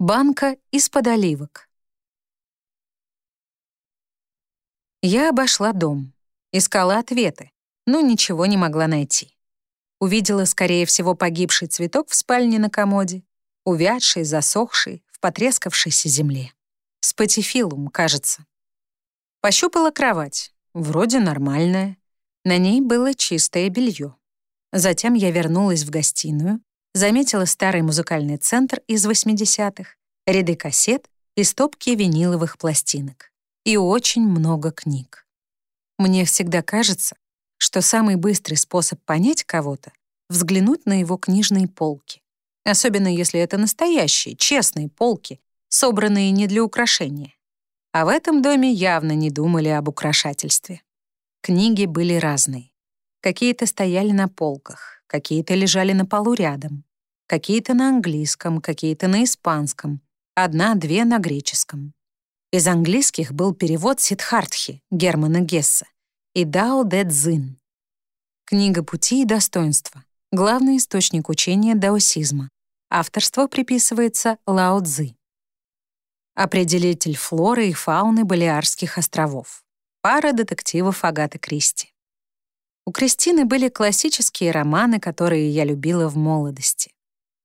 Банка из-под оливок. Я обошла дом, искала ответы, но ничего не могла найти. Увидела, скорее всего, погибший цветок в спальне на комоде, увядший, засохший, в потрескавшейся земле. Спатифилум, кажется. Пощупала кровать, вроде нормальная. На ней было чистое белье. Затем я вернулась в гостиную, заметила старый музыкальный центр из 80-х, ряды кассет и стопки виниловых пластинок. И очень много книг. Мне всегда кажется, что самый быстрый способ понять кого-то — взглянуть на его книжные полки. Особенно если это настоящие, честные полки, собранные не для украшения. А в этом доме явно не думали об украшательстве. Книги были разные. Какие-то стояли на полках, какие-то лежали на полу рядом, какие-то на английском, какие-то на испанском, одна-две на греческом. Из английских был перевод Сидхартхи Германа Гесса и Дао Дэ Цзин. Книга «Пути и достоинства» — главный источник учения даосизма. Авторство приписывается Лао Цзы. Определитель флоры и фауны Балиарских островов. Пара детективов Агаты Кристи. У Кристины были классические романы, которые я любила в молодости.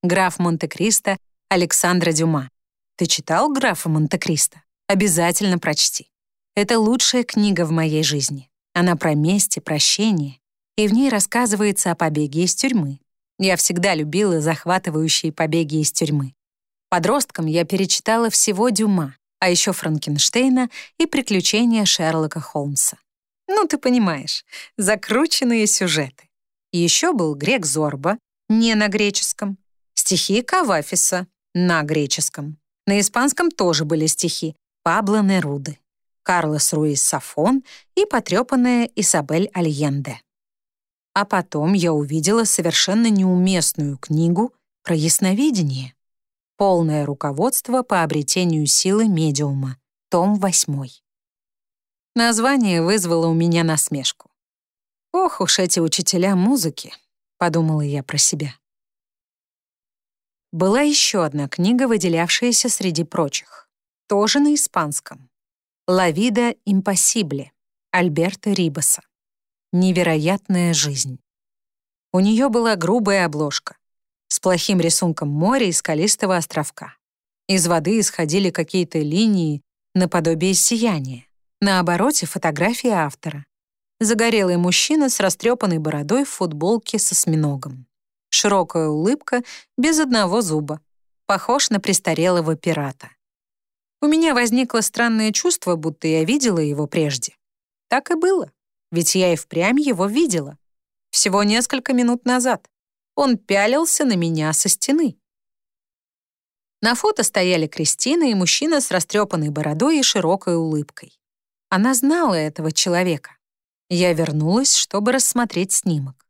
«Граф Монте-Кристо» Александра Дюма. Ты читал «Графа Монте-Кристо»? Обязательно прочти. Это лучшая книга в моей жизни. Она про месть и прощение, и в ней рассказывается о побеге из тюрьмы. Я всегда любила захватывающие побеги из тюрьмы. Подростком я перечитала всего Дюма, а еще Франкенштейна и приключения Шерлока Холмса. Ну, ты понимаешь, закрученные сюжеты. Еще был грек Зорба, не на греческом, стихи Кавафиса на греческом. На испанском тоже были стихи Пабло Неруды, Карлос Руис Сафон и потрепанная Исабель Альенде. А потом я увидела совершенно неуместную книгу про ясновидение. Полное руководство по обретению силы медиума, том 8. Название вызвало у меня насмешку. «Ох уж эти учителя музыки», — подумала я про себя. Была еще одна книга, выделявшаяся среди прочих, тоже на испанском. «La vida imposible» Альберта Рибаса. «Невероятная жизнь». У нее была грубая обложка с плохим рисунком моря и скалистого островка. Из воды исходили какие-то линии наподобие сияния. На обороте фотография автора. Загорелый мужчина с растрепанной бородой в футболке со осьминогом. Широкая улыбка, без одного зуба. Похож на престарелого пирата. У меня возникло странное чувство, будто я видела его прежде. Так и было, ведь я и впрямь его видела. Всего несколько минут назад. Он пялился на меня со стены. На фото стояли Кристина и мужчина с растрепанной бородой и широкой улыбкой. Она знала этого человека. Я вернулась, чтобы рассмотреть снимок.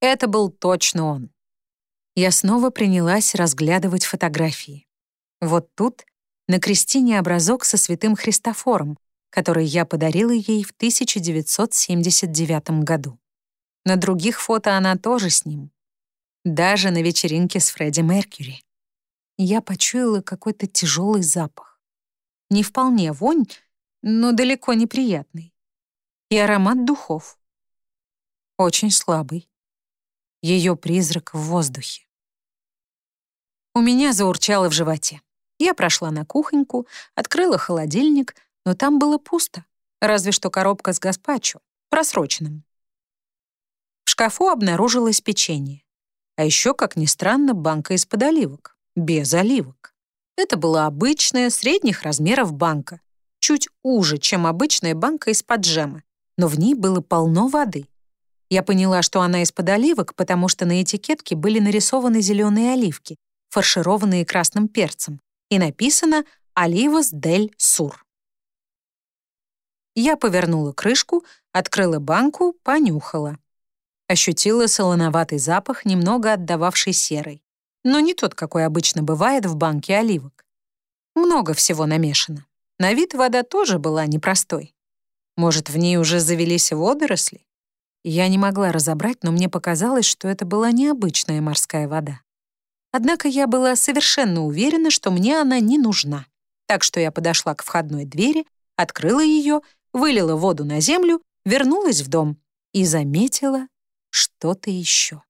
Это был точно он. Я снова принялась разглядывать фотографии. Вот тут на Кристине образок со святым Христофором, который я подарила ей в 1979 году. На других фото она тоже с ним. Даже на вечеринке с Фредди Меркьюри. Я почуяла какой-то тяжелый запах. Не вполне вонь, но далеко неприятный. И аромат духов. Очень слабый. Ее призрак в воздухе. У меня заурчало в животе. Я прошла на кухоньку, открыла холодильник, но там было пусто, разве что коробка с гаспачо, просроченным. В шкафу обнаружилось печенье. А еще, как ни странно, банка из-под оливок, без оливок. Это была обычная, средних размеров банка, чуть уже, чем обычная банка из-под джема, но в ней было полно воды. Я поняла, что она из-под оливок, потому что на этикетке были нарисованы зеленые оливки, фаршированные красным перцем, и написано «Оливас дель Сур». Я повернула крышку, открыла банку, понюхала. Ощутила солоноватый запах, немного отдававший серой, но не тот, какой обычно бывает в банке оливок. Много всего намешано. На вид вода тоже была непростой. Может, в ней уже завелись водоросли? Я не могла разобрать, но мне показалось, что это была необычная морская вода. Однако я была совершенно уверена, что мне она не нужна. Так что я подошла к входной двери, открыла ее, вылила воду на землю, вернулась в дом и заметила что-то еще.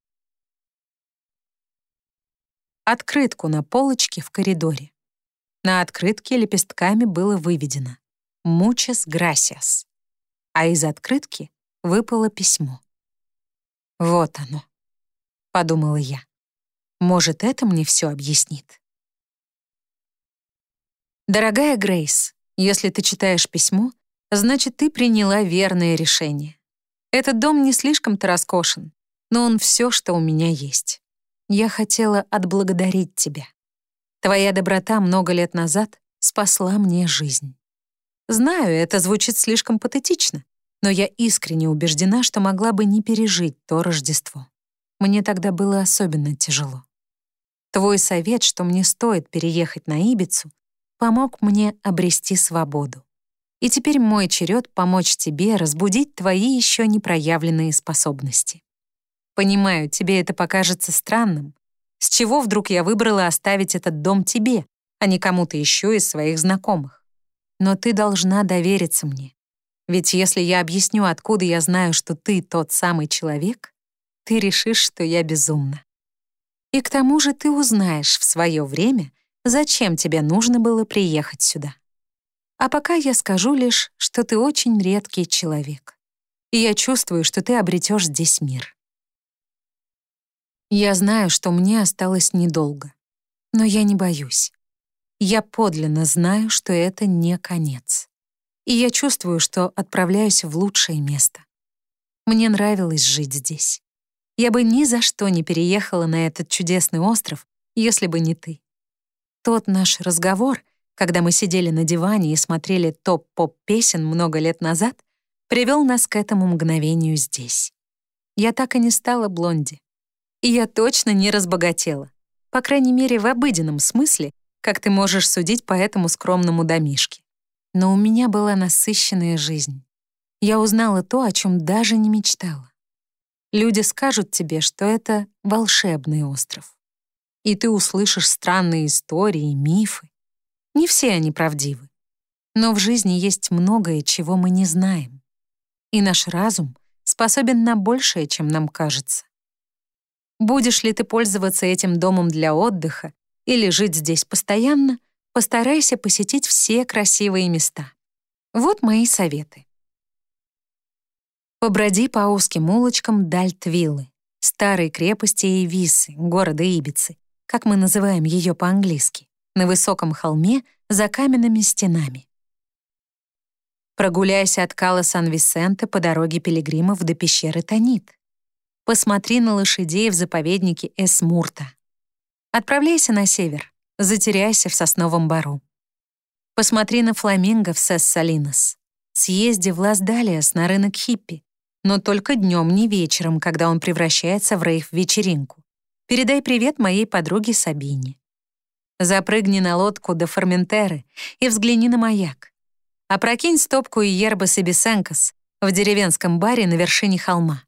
Открытку на полочке в коридоре. На открытке лепестками было выведено «Muchas gracias», а из открытки выпало письмо. «Вот оно», — подумала я. «Может, это мне все объяснит?» Дорогая Грейс, если ты читаешь письмо, значит, ты приняла верное решение. Этот дом не слишком-то роскошен, но он все, что у меня есть. Я хотела отблагодарить тебя. Твоя доброта много лет назад спасла мне жизнь. Знаю, это звучит слишком патетично, но я искренне убеждена, что могла бы не пережить то Рождество. Мне тогда было особенно тяжело. Твой совет, что мне стоит переехать на Ибицу, помог мне обрести свободу. И теперь мой черед помочь тебе разбудить твои еще не проявленные способности. Понимаю, тебе это покажется странным. С чего вдруг я выбрала оставить этот дом тебе, а не кому-то еще из своих знакомых? Но ты должна довериться мне. Ведь если я объясню, откуда я знаю, что ты тот самый человек, ты решишь, что я безумна. И к тому же ты узнаешь в свое время, зачем тебе нужно было приехать сюда. А пока я скажу лишь, что ты очень редкий человек. И я чувствую, что ты обретешь здесь мир. Я знаю, что мне осталось недолго, но я не боюсь. Я подлинно знаю, что это не конец. И я чувствую, что отправляюсь в лучшее место. Мне нравилось жить здесь. Я бы ни за что не переехала на этот чудесный остров, если бы не ты. Тот наш разговор, когда мы сидели на диване и смотрели топ-поп-песен много лет назад, привел нас к этому мгновению здесь. Я так и не стала блонди. И я точно не разбогатела. По крайней мере, в обыденном смысле, как ты можешь судить по этому скромному домишке. Но у меня была насыщенная жизнь. Я узнала то, о чем даже не мечтала. Люди скажут тебе, что это волшебный остров. И ты услышишь странные истории, мифы. Не все они правдивы. Но в жизни есть многое, чего мы не знаем. И наш разум способен на большее, чем нам кажется. Будешь ли ты пользоваться этим домом для отдыха или жить здесь постоянно, постарайся посетить все красивые места. Вот мои советы. Поброди по узким улочкам Дальтвиллы, старой крепости Эвисы, города Ибицы, как мы называем ее по-английски, на высоком холме за каменными стенами. Прогуляйся от Кала Сан-Висенте по дороге пилигримов до пещеры Танит. Посмотри на лошадей в заповеднике Эсмурта. Отправляйся на север, затеряйся в сосновом бару. Посмотри на фламинго в Сес-Салинос. Съезди в Лас-Далиас на рынок хиппи, но только днем, не вечером, когда он превращается в рейв-вечеринку. Передай привет моей подруге Сабине. Запрыгни на лодку до Форментеры и взгляни на маяк. Опрокинь стопку Иербас и Бесенкос в деревенском баре на вершине холма.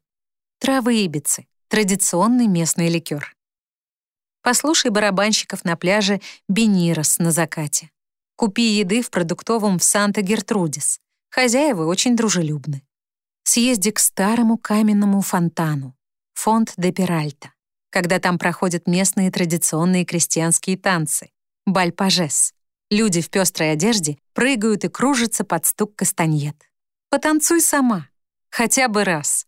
Травы ибицы — традиционный местный ликер. Послушай барабанщиков на пляже Бенирос на закате. Купи еды в продуктовом в Санта-Гертрудис. Хозяева очень дружелюбны. Съезди к старому каменному фонтану, фонд де Пиральта, когда там проходят местные традиционные крестьянские танцы, баль-пажес. Люди в пестрой одежде прыгают и кружатся под стук кастаньет. Потанцуй сама, хотя бы раз.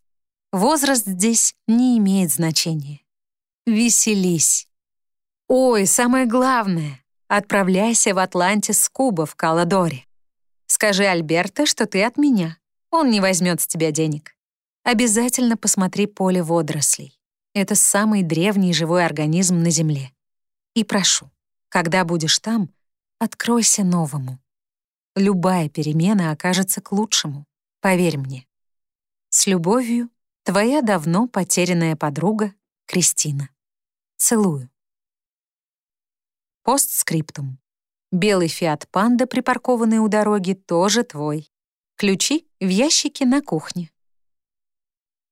Возраст здесь не имеет значения. Веселись. Ой, самое главное — отправляйся в Атлантис с Куба в Каладоре. Скажи Альберто, что ты от меня. Он не возьмет с тебя денег. Обязательно посмотри поле водорослей. Это самый древний живой организм на Земле. И прошу, когда будешь там, откройся новому. Любая перемена окажется к лучшему, поверь мне. С любовью, Твоя давно потерянная подруга Кристина. Целую. Постскриптум. Белый Фиат Панда, припаркованный у дороги, тоже твой. Ключи в ящике на кухне.